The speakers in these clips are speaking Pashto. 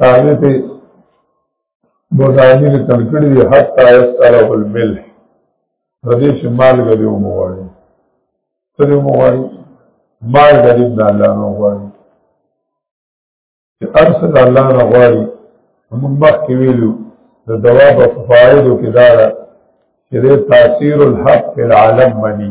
هغه ته بوزانی له تنکړی دی حتا یستره المل ردی چې مال غدي مو وایي سره مو وایي مال غدي د الله نو وایي چې ارسل الله نو وایي موږ مخکې ویلو د دوا په فوایدو کې دا چې د تاثیر الحق فی العالم منی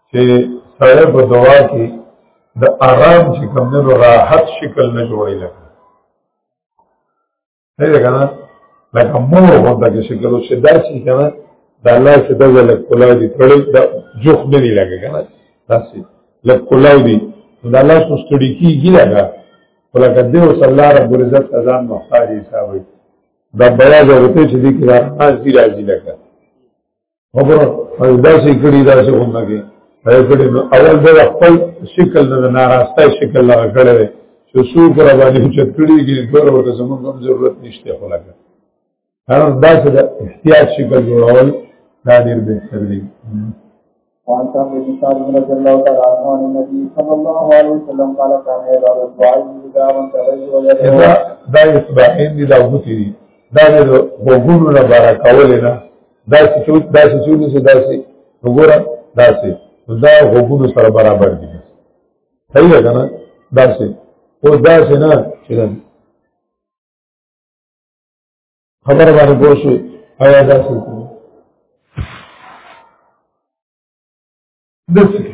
چې سړی په دعا کې د آرام چې کوم نه راحت شکل نه جوړي لکه نه ده کنه لکه مور غونډه کې شکل او چې داسې کنه د الله چې د ولک کولا دي تړل د جوخ نه دی لګا کنه داسې لک کولا دي د الله سو ستړي کیږي لګا ولکه دیو صلی الله رب العزت اذان محتاج حساب وي دا بیا ضرورت چې دې کې راځي راځي لګا خبره او داسې کړي داسې غونډه کې هغه کړي اول د خپل شکل نه ناراسته شکل لغه کړي چې څوک را باندې چت کړي کې ډول ورته زموږ هم ضرورت نشته خو لګا هر داسې د احتیاط شکل جوړول دا ډېر بهتر دی قال كان ابن سعد رضي الله تعالى عنه عن النبي صلى الله عليه وسلم قال كان يدع الاصبعين اذا وانتبه ويده دا اصبعين دي دا غوتي دي دا د غوګونو نه بارا کول نه دا څه چوت دا څه چوت څه دا څه وګوره دا څه دا غوګونو سره برابر دي صحیح ده کنه دا څه او دا څه نه چې خبر باندې پوه شو آیا دا څه دسکه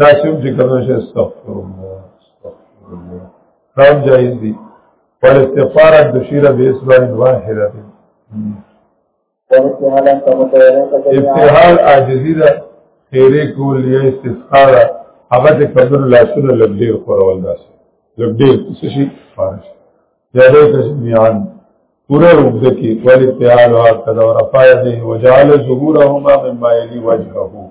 دا سیم چې کله شي استغفر الله استغفر الله دا جایز دي پر استغفار د شیره به اسلام واحده دي ابتحال عاجزی دا خیره کول یا استسقا دا هغه د قدر لاسونه لګډیر خورول داسې لګډیر څه شي فارش یا دې څه میان پورا روپ دکی ولی پیال و آقا دا و رفایده و جعل ظهورهما من مایلی وجهه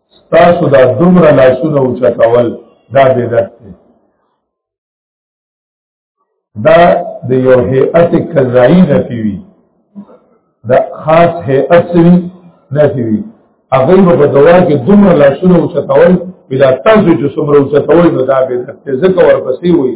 ستاسو دا دومره لاسونه اوچتول دا بدعت دی دا د یو هیئت قضایی نه پیوي دا خاص هیئت سوي نه پیوي هغه په دوا کې دومره لاسونه اوچتول بلا تاسو چې څومره اوچتول نو دا بدعت دی ځکه ورپسې وي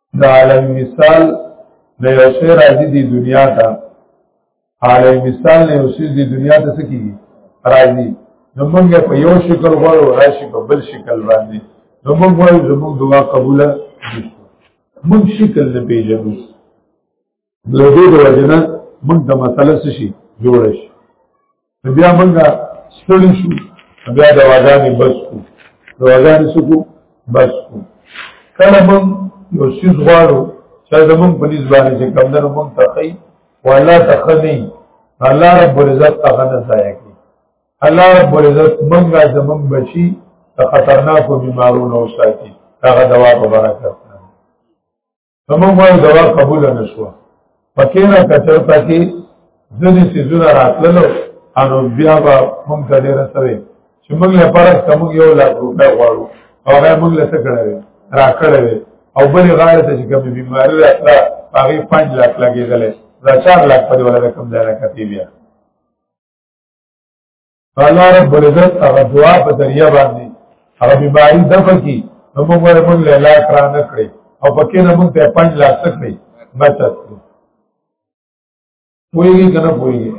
د عالم مثال د یو شی راځي د دنیا ته عالم مثال نه یو شی د دنیا ته څه کیږي راځي نو موږ په یو شکل غواړو راشي په بل شکل باندې نو موږ وایو زموږ دعا قبوله موږ شکل نه پیژنو نو دې د وجنه موږ د مسله څه شي جوړ شي بیا موږ ستړي شو بیا د واګانې بس کو د واګانې سکو بس کو کله موږ یو شیز غواړو چې زمون په دې ځواني چې کم نه موږ تخی ولا تخنی الله رب العزت تخنه ځای کی الله رب العزت موږ زمون بچي د خطرناکو بیمارونو ساتي هغه دوا په برکت کومه وایي دوا قبول نه شو پکې را کچرتا کې ځنې سيزونه راتللو انو بیا به مونږ ته ډېر سوي چې موږ له پرس کوم یو لا روپې غواړو او هغه موږ له څه کړو را کړو او بلې غاړه ته چې کوم بیماری راځه هغه 5 لک لګېدل دا 4 لک په ولا رقم ځای راکتی بیا الله رب العزت هغه دعا په ذریعہ باندې هغه بیماری دفع کی نو موږ ورمون له لا کرا نه کړې او پکې نه موږ ته پنځ لا سکړې بچت پوېږي کنه پوېږي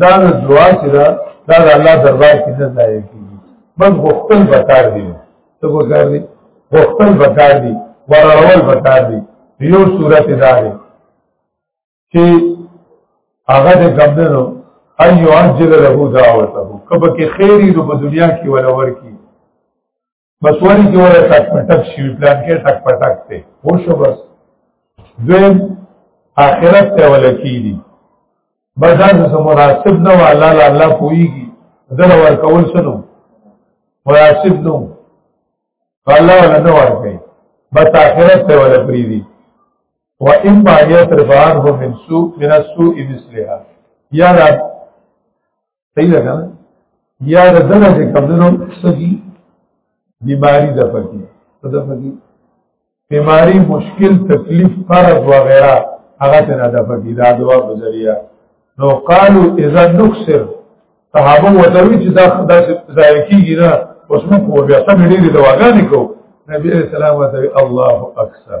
دا دعا چې دا دا الله دربار کې نه ځای کیږي بس غختل بکار دی ته وګار دی غختل بکار دی ورول بکار دی یو صورت داري چې هغه د ګمدنو ايو عجل له دعوته کبه کې خيري د دنیا کې ولا ورکی بس وری کې ولا تک پټک شي پلان کې تک پټک ته هو شو بس دویم آخرت ته ولا کیږي بازار سره مناسب نه ولا لا الله کويږي دغه ور کول سنو مناسب نو الله ولا نه ور کوي بس آخرت ته ولا پریدي و اما یصرف عنه من سوء من السوء مثلها یا دا صحیح ده کنه یا دا دغه چې کمونو سږي بیماری ده پکې ده پکې بیماری مشکل تکلیف فرض وغیرہ هغه ته نه ده پکې دا دوا په ذریعہ نو قالو اذا نكسر صحابه وتوی چې دا خدای ځای کیږي نه اوس موږ بیا سم ډیره دواګانې کو نبی رسول الله الله اکبر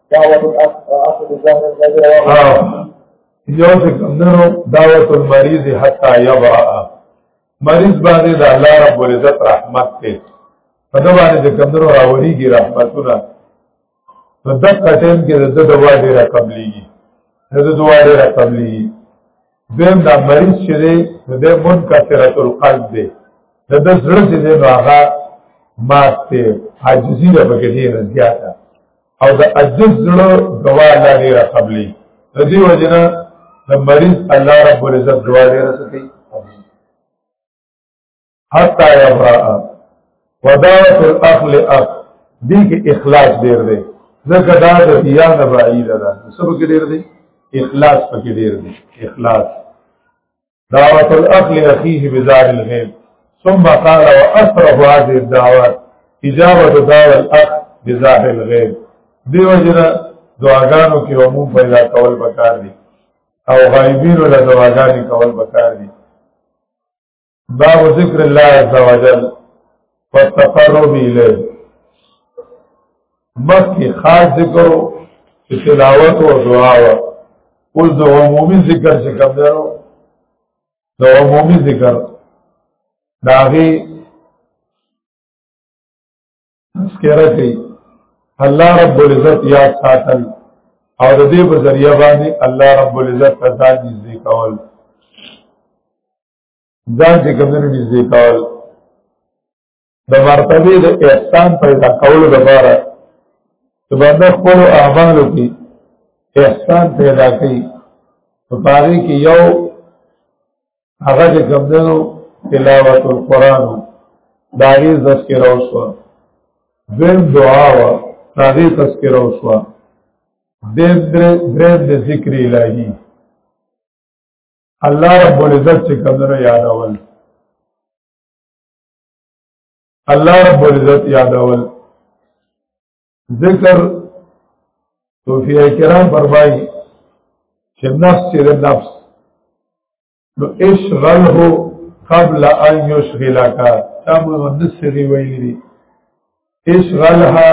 دعوت الاخ اخذ الظاهر الذي رواه یو څه کمندرو دعوت المریض حتا یبرا مریض باندې د الله رب العزت رحمت ته په دا باندې د کمندرو راوړيږي رحمتونه په دغه ټیم کې د دوا ډیره قبليږي د دوا ډیره قبليږي دویم دا مریض چې دی نو دی منکسرت القلب دی د ده زړه چې دی نو هغه مات دی عاجزي ده پکې ډېره زیاته او د عجز زړه دوا الله ډېره قبلي د دې وجه نه د مریض الله رب العزت دوا ډېره څه کوي حتا یبرا ودعوت الاخل اخ دې کې اخلاص ډېر دی ځکه دا د بیا نه بعید ده سب کې ډېر دی اخلاص پکې ډېر دی اخلاص دعوت الاخل اخیه بزار الغیب ثم قال واصرف هذه الدعوات اجابه دعوت الاخ بزار الغیب دیو جنا دعاګانو کې عموم پیدا کول پکار دي او غایبینو له دعاګانې کول پکار دي باب ذکر الله عز وجل والتقرب الیه مخکې خاص ذکر چې تلاوت او دعا و اوس د عمومي ذکر چې کوم دی د عمومي ذکر داغي تذکرہ کوي الله رب العزت یاد ساتل او د دې په ذریعہ باندې الله رب العزت ته ځان نږدې کول ځان چې کمونو نږدې کول د مرتبه د احسان پیدا کولو لپاره چې باندې خپل اعمالو کې احسان پیدا کړي په پاره کې یو هغه چې کمونو تلاوت القرآن داغی تذکر او شوا دین دعا و داغی تذکر او شوا دین درین د ذکر الہی الله رب العزت چې کمنو یادول الله رب العزت یادول ذکر صوفیہ کرام فرمائی چې نفس چې نفس نو اشغله قبل ان يشغلك تاسو ونسری ویلی دي اشغلها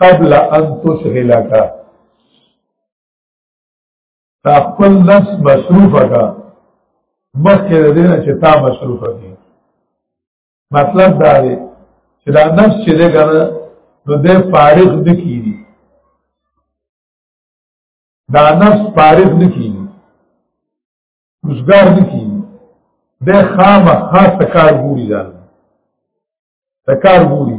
قبل ان تشغلك تا خپل نفس مصروف کا مخکې د دې چې تا مصروف کی مطلب دا دی چې دا نفس چې دې کنه نو دې فارغ نه کیږي دا نفس فارغ نه کیږي روزګار نه کیږي د خامه خاص کار ګوري دا کار ګوري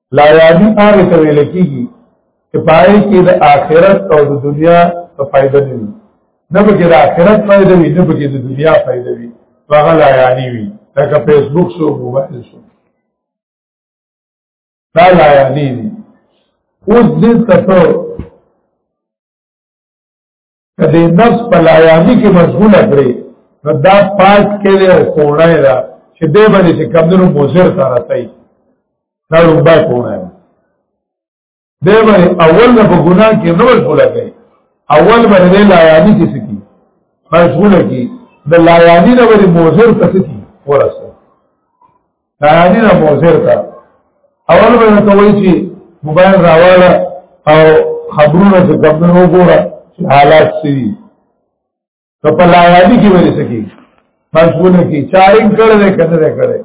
لا یادی هغه ته ویل کیږي چې پای کې د آخرت او د دنیا په فائدہ نه وي نه به د آخرت فائدہ وي نه به د دنیا فائدہ وي هغه لا یادی وي لکه فیسبوک شو موبایل شو دا لا یادی دي اوس دې تاسو کدی نفس په لایانی کې مشغوله کړي نو دا پاک کې له کوړه ده چې دې باندې چې کمنو مزر ته راځي دا لومبای کوړه ده دې باندې اول نه په ګناه کې نه مشغوله کړي اول باندې لایانی کې سکی مشغوله کی د لایانی نه باندې مزر ته سکی ورسه بیانی نه موثر تا اول به ته وای چې موبایل راواله او خبرونه څه کوم وګوره چې حالات څه دي په پلایانی کې وایي سکی مشغوله کې چارینګ کړل نه کړل کړل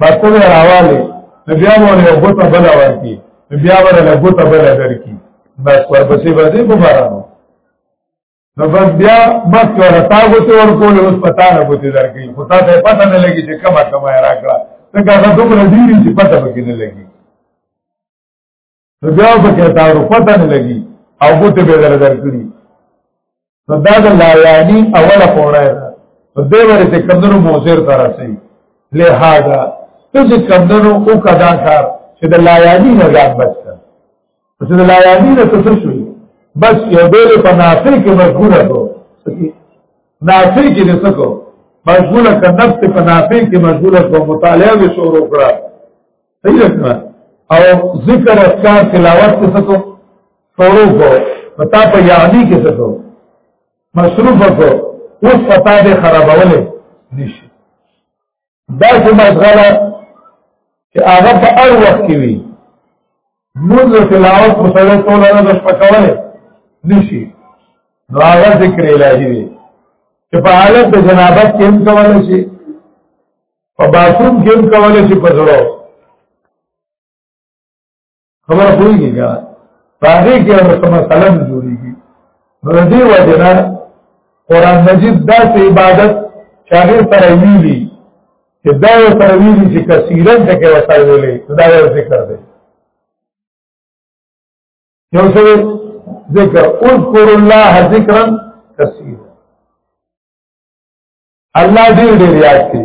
پته راواله بیا مور یو غوته بل ورکی بیا ور له غوته بل درکی بس ورپسې باندې مبارک نو بس بیا مخ ور تا غوته ور کول اوس پتا نه غوته درکې خو تا ته پتا نه لګي چې کما کما راکړه څنګه هغه دومره ډیری چې پتا پکې نه لګي نو بیا پکې تا ور پتا نه لګي او غوته به در درکړي نو دا د لایانی اوله پوره ده په دې وره چې کمنو موزر تر رسي لہذا ته چې کمنو او کدا کار چې د لایانی نه ځان بچ چې د لایانی نه څه شو بس یو ډېر په نافع کې مشغول شو نافع کې دې څه کو مشغول ک نفس په نافع کې مشغول شو مطالعه به شروع کړه صحیح ده او ذکر اذکار تلاوت کې څه کو شروع کو پتا په یادی کې څه کو مصروف کو اوس پتا دې خرابولې نشي دا چې مسغله چې هغه په هر وخت کې وي موږ د تلاوت په سره ټول نه د شپکوي نشي نو هغه ذکر الهي دی چې په حالت د جنابت کې هم کولای شي په باثوم کې هم کولای شي په زړه خبر پوهیږي ګا باغې کې او سم سلام جوړیږي نو دې وجنا قران مجید داسې عبادت چاغه سره ویلي چې دا یو سره ویلي چې کثیرن ټکه وسره ویلي دا یو ذکر دی یو سره ذکر اذكر الله ذکرا کثیرا الله دې دې یاد کړي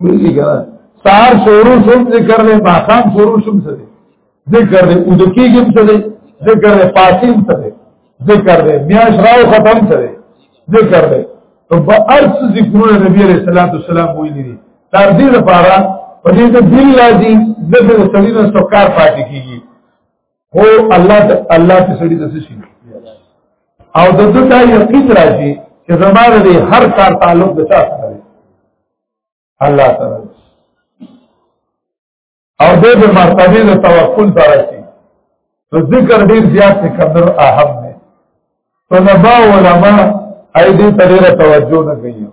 ولې ګره سار شروع شوم ذکر نه ماقام شروع شوم څه دی ذکر نه او د کېږم څه دی ذکر نه پاتیم څه دی ذکر نه میاش راو ختم څه دی ذکر نه نو په ارس ذکرونه نبی علیہ الصلوۃ والسلام ویلي دي تر دې لپاره په دې ته دل لازم د دې سړي نه سکار پاتې کیږي هو الله الله ته سړي د څه شي او د دې ته یقین راځي چې زماره دې هر کار تعلق د چا سره الله تعالی او د دې مرتبه د توکل سره شي نو ذکر ډیر زیات څه قدر اهم دی طلبا علما اې دې ترې توجه نه کوي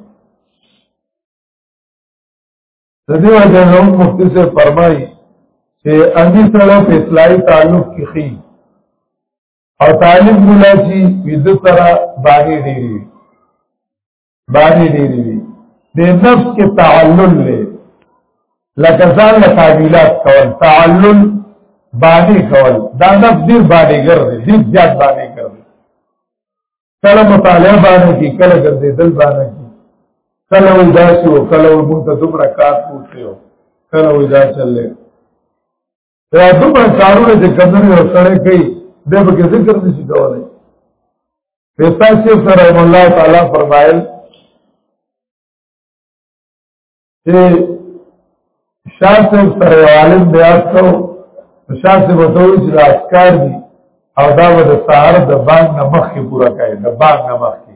د دې وجه نو مفتی سے فرمایي چې اندي سره په اسلامي تعلق کې خي او طالب مولا چې ویده سره باندې ډیری باندې دی دی د نفس کې تعلل لري لکه ځان له تعبیلات کول تعلل باندې کول دا نفس دې باندې ګرځي دې زیات باندې ګرځي کله مطالعه باندې کې کله ګرځي دل باندې کې کله وې داسې او کله وې مونږ ته دومره کار پوښتیو کله وې دا چلې دا دومره کارونه چې کمنې یو سړی کوي بیا به ذکر نشي کولای پیسا شیخ سره الله تعالی فرمایل چې شاه صاحب سره عالم بیا څو شاه صاحب ته وی چې اسکار دي او دا به د سهار د بانګ نه مخکې پورا کوي د بانګ نه مخکې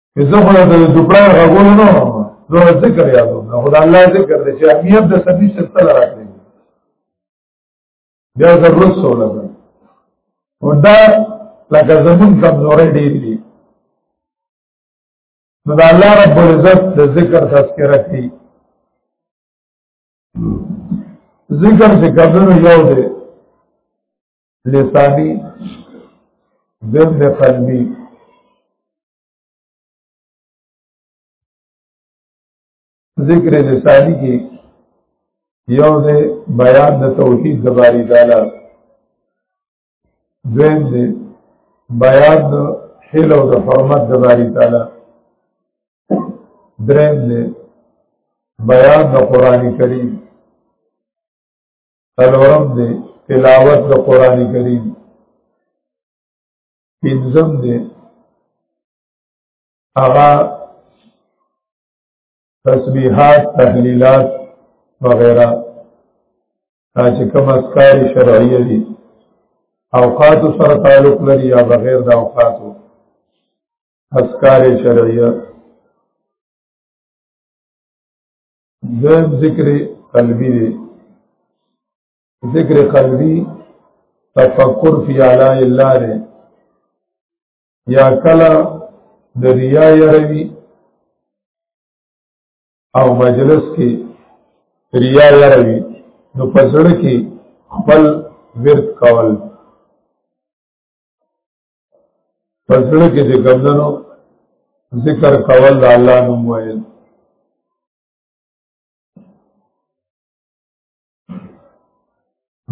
زه خو د دوپړای غوول نو نو ذکر یادو نو خدای الله ذکر دې چې امیت د سبي ستل راکړي بیا ضرورت سو لګا ودا لکه زمون کمزورې ډېری دي نو د الله رب العزت د ذکر تذکرہ کوي ذکر چې کبنو یو دی لسانی دم د قلبی ذکر لسانی کې یو د بیان د توحید د باری تعالی دویم د بیان د حل او د حرمت د باری تعالی دریم د بیان د قران کریم سلورم دی تلاوت د قران کریم پنځم دی هغه تسبیحات تحلیلات وغیرہ دا چې کوم اسکار شرعیه دي اوقات سره تعلق لري یا بغیر د اوقاتو اسکار شرعیه دویم ذکر قلبی دی ذکر قلبی تفکر فی علاء الله دی یا کلا د ریا یروی او مجلس کې ریا یروی نو پسړ کې خپل ورد کول پسړه کې چې کمدنو ذکر کول د الله نوم ویل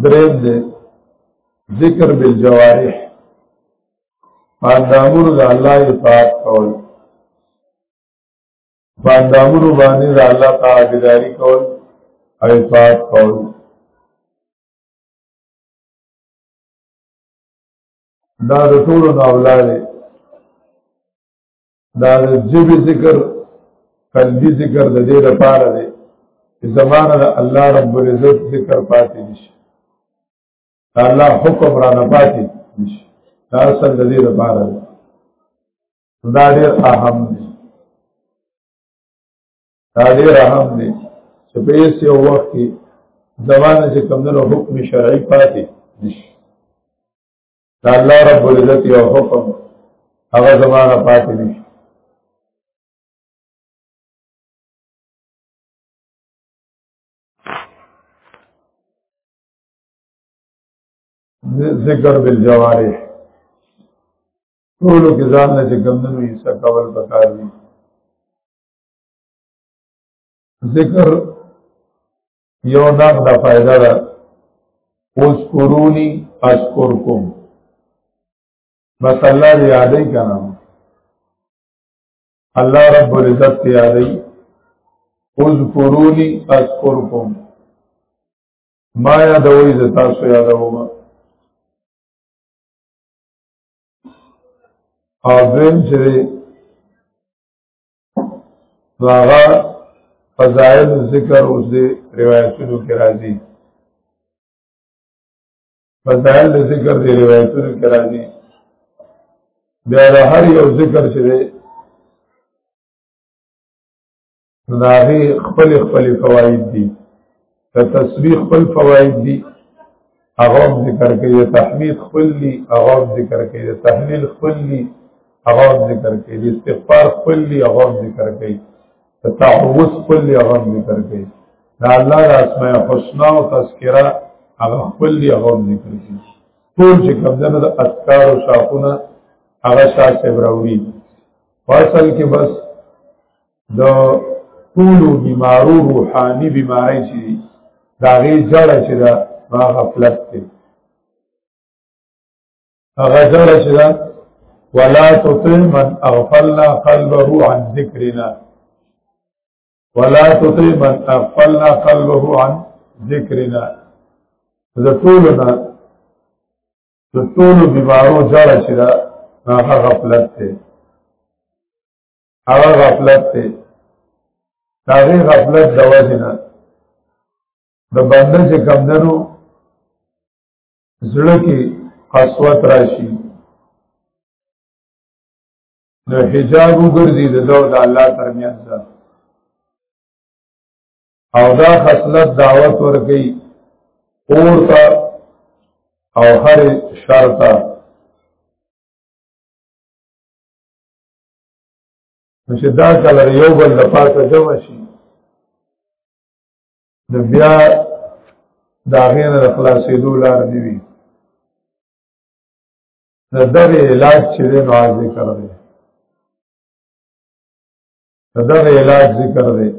درېم دې ذکر بالجوارح پاندامور د الله اطاعت کول پاندامور باندې د الله تعالی کول او اطاعت کول دا د ټولو نه اولا دی دا د جبی ذکر قلبی ذکر د دې لپاره دی چې زمانه د الله رب العزت ذکر پاتې نشي دا الله حکم را نه پاتې نشي دا اصل د دې لپاره دی دا ډېر اهم دی دا دې رحم دې چې په یې یو وخت کې زمانه چې کمندونو حکم شرعي پاتې نشي دا الله رب العزت یو حکم هغه زمانه پاتې نشي ذکر بالجوارح ټولو کې ځان نه چې ګمنو یې څه کول پکار دي ذکر یو نام دا فائدہ دا اذکرونی اذکرکم بس الله دې یادې کنا الله رب العزت دې یادې اذکرونی اذکرکم ما یادوي ز تاسو یادوم او دیم چې نو هغه فضائل ذکر اوس دې روایتونو کې راځي فضائل ذکر دې روایتونو کې راځي بیا د هر یو ذکر چې دی نو د هغې خپلې خپلې فواید دي د تسبیح خپل فواید دي هغه ذکر کوي د تحمید خپل دي هغه ذکر کوي د تحلیل خپل دي هغه ذکر کوي د استغفار خپل دي هغه ذکر کوي د تعوذ خپل دي هغه ذکر کوي دا الله د اسماء الحسنا او تذکرہ هغه خپل دي هغه ذکر کوي ټول چې کوم دنه د اذکار او شاخونه هغه شاسه براوي فاصل کې بس د ټول بیمارو روحاني بیماری چې دا غي جړه چې دا ما غفلت دی هغه جړه چې دا ولا تطع من اغفلنا قلبه عن ذکرنا ولا تطع من اغفلنا قلبه عن ذکرنا زه ټول نه د ټولو بیمارو جړه چې دا هغه غفلت دی هغه غفلت ته هغه غفلت د وجنه د بنده چې کمندنو زړه کې قسوت راشي نو حجاب وګرځي د دو د الله ترمنځ او دا خصلت دعوت ورکي اور تا او هر شرطه نو چې دا کله یو بل د پاسه جمع شي نو بیا د هغې نه د خلاصېدو لار نه وي د دغې علاج چې دی نو هغه ذکر دی د دغې علاج ذکر دی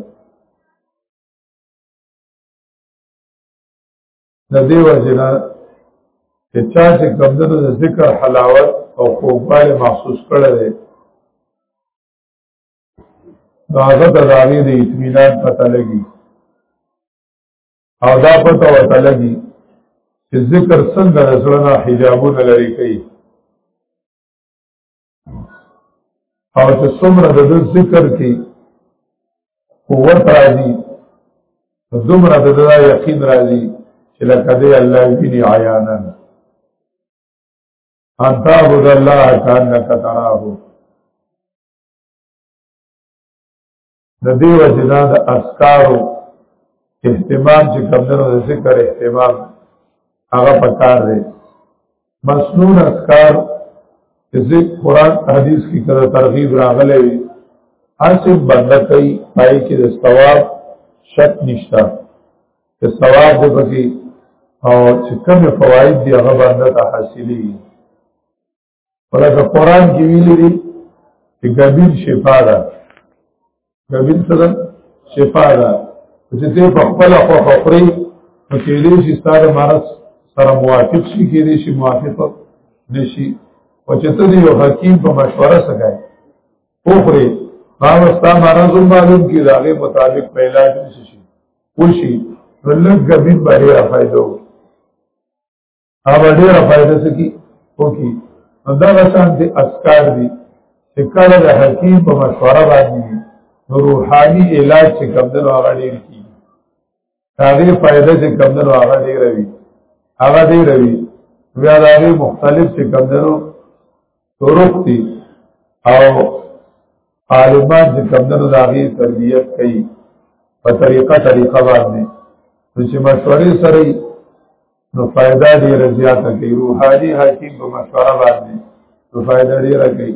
د دې وجنه چې چا چې کمدنو د ذکر حلاوت او خوږوالی محسوس کړی دی نو هغه ته د هغې د اطمینان پته لګي او دا پته ورته لګي چې ذکر څنګه د زړه نه حجابونه لرې کوي او چې څومره د ذکر کې قوت راځي دومره د دا یقین راځي چې لکه دې الله ویني عیانا ان تعبد الله کانک تراه د دې وجه دا د اسکارو اهتمام چې کمدنو د ذکر اهتمام هغه پکار دی مسنون اسکار ذکر قرآن حدیث کی کده ترغیب راغلی وي حسب بنده کوي پای کې د ثواب شک نشته د ثواب د پکې او چې کوم فواید دی هغه بنده ته حاصلي ولکه قران کې ویل دي چې غبین شفا ده غبین سره شفا ده چې ته په خپل خو خوري نو کې دې چې ستاره مرض سره موافق شي کې دې شي موافق نشي او چې ته یو حکیم په مشوره سره اوخري هغه ستا مرض معلوم کی داغه مطابق په علاج نشي وشي ولګ غبین باندې فائدہ وکړي هغه ډېر فائدہ سکی اوکی دا غسان دي اسکار دي چې کله د حکیم په مشوره باندې نو روحاني علاج چې کمدل هغه ډېر کی هغه فائدہ چې کمدل هغه ډېر وي هغه ډېر وي بیا دا مختلف چې کمدل روح دي او طالبان چې کمدنو د هغې تربیت کوي په طریقه طریقه باندې نو چې مشورې سره نو فائدہ ډیره زیاته کوي روحاني حکیم په مشوره باندې نو فائدہ ډیره کوي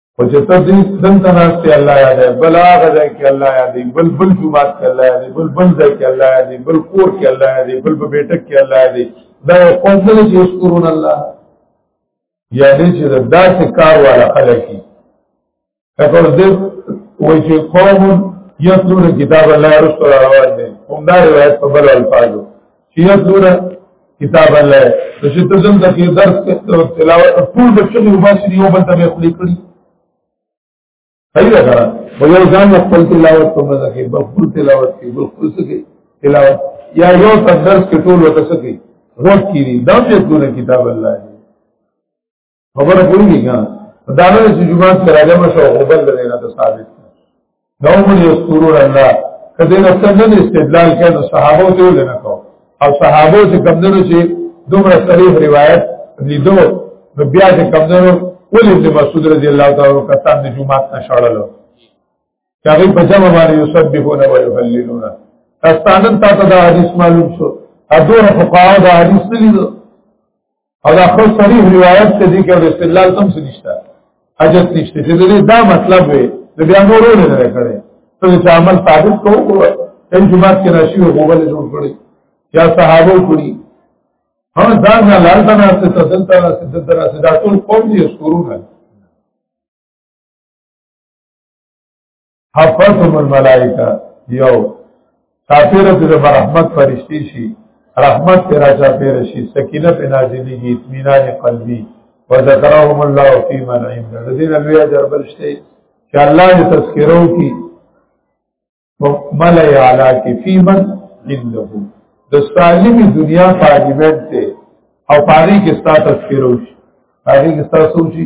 او چې ته دې دن تناسته الله یاد بل هغه ځای کې الله یاد بل بل جمعات کې الله یاد بل بل ځای کې الله یاد بل کور کې الله یاد بل په بیٹک کې الله یاد دا قوم دې چې شکرون الله یا دې چې دا څه کار والا خلک دي اګور دې وای چې قوم یتلون کتاب الله رسول الله هم دا روایت په بل الفاظو چې یو سوره کتاب الله ته چې ته زم د درس تلاوت ټول بچو یو باسي یو بل ته به خلی کړی صحیح ده کنه په یو ځان خپل تلاوت په مزه کې په خپل تلاوت کې په خپل څه کې تلاوت یا یو تر درس کې ټول وته څه کې روټ کیږي دا څه کتاب الله دی خبره کوي نه کنه دا نه چې جمعه سره جمع شو او بل نه ته ثابت نو موږ یو ستورو الله کله نه څنګه استدلال کړي نو صحابه ته ول نه کو او صحابه چې کمندونو چې دومره صریح روایت لیدو نو بیا چې کمندونو ولې د مسعود رضی الله تعالی عنہ کسان د جمعه نشړلو هغه په جمع باندې یسبحون و یهللون استانن تا ته دا حدیث معلوم شو ادور فقاو دا حدیث لیدو او دا خو صریح روایت ته دي کې استدلال تم څه نشته حاجت نشته چې دې دا مطلب وي د بیا نورو نه نه کړي ته چې عمل ثابت کو کو ان جماعت کې راشي او غوبل جوړ کړي یا صحابه کړي هم ځان نه لار ته نه څه تدل ته نه څه ددر څه دا ټول قوم دي شروع نه حفتهم الملائکه یو چاپیره د رحمت فرشتي شي رحمت پر چاپیره شي سکینه په نازلي کی اطمینان قلبي وذكرهم الله في من عند الذين لوی اجر بلشته چې الله دې تذکرو کی ملای اعلی کی فی من عنده د سالمی دنیا پارلیمنت ته او پاری کې ستا تذکرو شي پاری کې ستا سوچي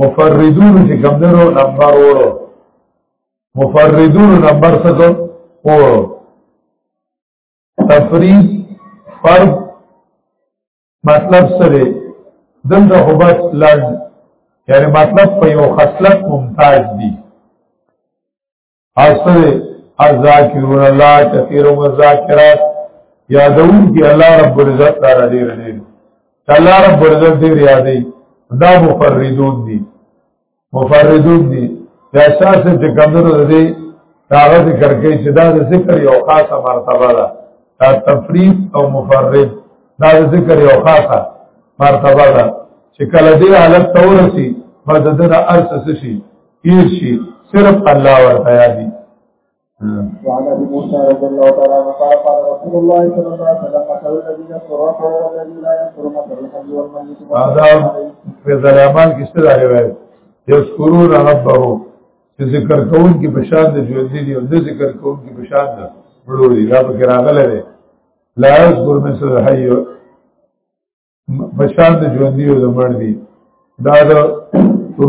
مفردون چې کوم درو نمبر وړو مفردون نمبر څه کو وړو تفرید فرد مطلب سره دلته خو بس لړ یعنی مطلب په یو خصلت ممتاز دي اصل الذاکرون الله کثیر و ذاکرات یادون کی الله رب العزت تعالی دې رنه الله رب العزت دې یادې دا مفردون دي مفردون دي د احساس چې کمزورو دي هغه ذکر کوي چې دا د ذکر یو خاصه مرتبه ده دا تفرید او مفرد دا د ذکر یو خاصه مرتبه ده چې کله دې حالت تورسي مددنه ارسس شي هیڅ شي صرف الله ورته یادي وعن ابي موسى رضي الله تعالى عنه قال قال رسول الله صلى الله عليه وسلم مثل الذي يذكر ربه والذي لا يذكر مثل الحي والميت هذا في ظلامان کې څه راغلی یذکرون ربه چې ذکر کوون کې بشان د ژوند دی او د ذکر کوون کې بشان ده بلوري دا پکې راغله ده لا یذکر مثل الحي بشان د ژوندۍ او د مړ دي دا د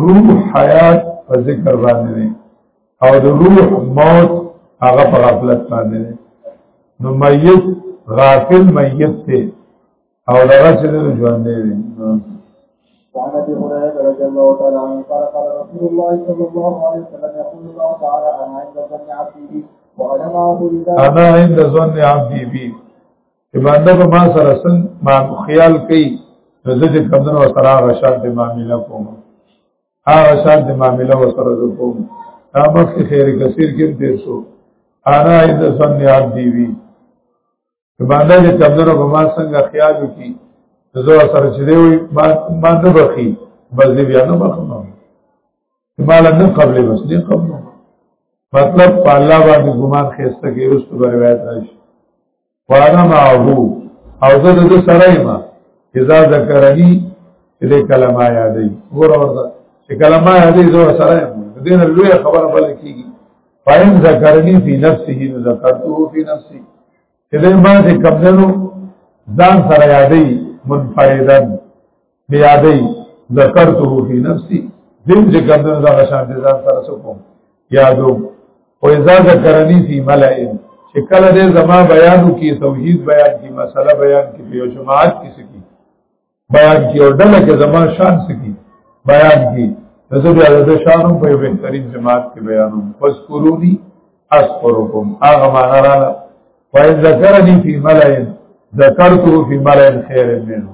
روح حیات په ذکر باندې دي او د روح موت هغه په غفلت باندې دي نو میت غافل میت دی او دغه چې د ژوندۍ دي وعن ابي هريره رضي الله تعالى عنه قال قال رسول الله صلى الله عليه وسلم يقول الله تعالى انا عند ظن عبدي بي وانا معه اذا انا عند ظن عبدي بي چې باندې په ما سره سن ما خیال کوي نو زه چې کمدنو سره هغه شان د معامله کوم هغه شان د معامله سره زه کوم دا مخکې خیر کثیر کې تیر شو انا اذ سن یاد دی وی چې باندې چې کمدنو په ما څنګه خیال وکي زه سره چې دی وي ما ما نه بخي بس دې بیا نه بخم مال نه قبل بس دې قبل مطلب په الله باندې ګمان خسته کې اوس په روایت راشي وانا معه او زه د سره ما اذا ذکرني دې کلمه یادې ګور ورته چې کلمه یادې زه سره دې نه لوی خبره بل کیږي فاین ذکرني فی نفسه ذکرته فی نفسي دې ما دې کمنو ځان سره یادې منفردن بیا دی ذکرته فی نفسی دین چې کوم د هغه شان دي ځان سره سکو یادو او اذا ذکرنی فی ملائن چې کله دې زما بیانو کې توحید بیان کی مسله بیان کی په جماعت کې سکی بیان کی او دله کې زما شان سکی بیان کی زه بیا د شانو په بهترین جماعت کې بیانوم پس قرونی اذكركم هغه معنا رااله وان ذکرنی فی ملائن ذکرته فی ملائن خیر منه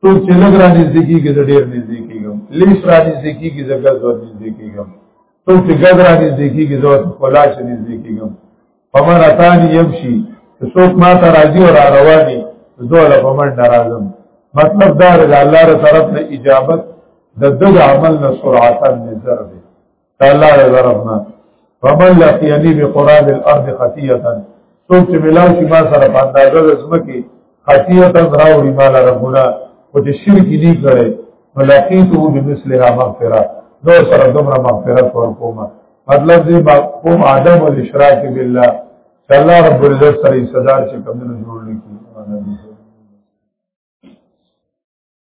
څوک چې لږ را نږدې کېږي زه ډېر نږدې کېږم لیس را نږدې کېږي زه ګز ور نږدې کېږم څوک چې ګز را نږدې کېږي زه ورته ښکلا چې نږدې کېږم په من اتاني یمشي چې څوک ما ته راځي او را روان دي زه له په منډه راځم مطلب دا دی د الله له طرف نه اجابت د دغه عمل نه سرعتا نظر دی الله رضی ربنا فمن لقيني بقراب الارض خطيه څوک چې ملاو شي ما سره په اندازه د سمکه خطيه راوړي مال ربنا او چې شرک دي کړي ملاقيته بمثلها مغفرة نو سره دومره مغفرت ورکوم مطلب دې کوم عدم الاشراک بالله چې الله رب العزت سره صدر چې کوم نه جوړ لکی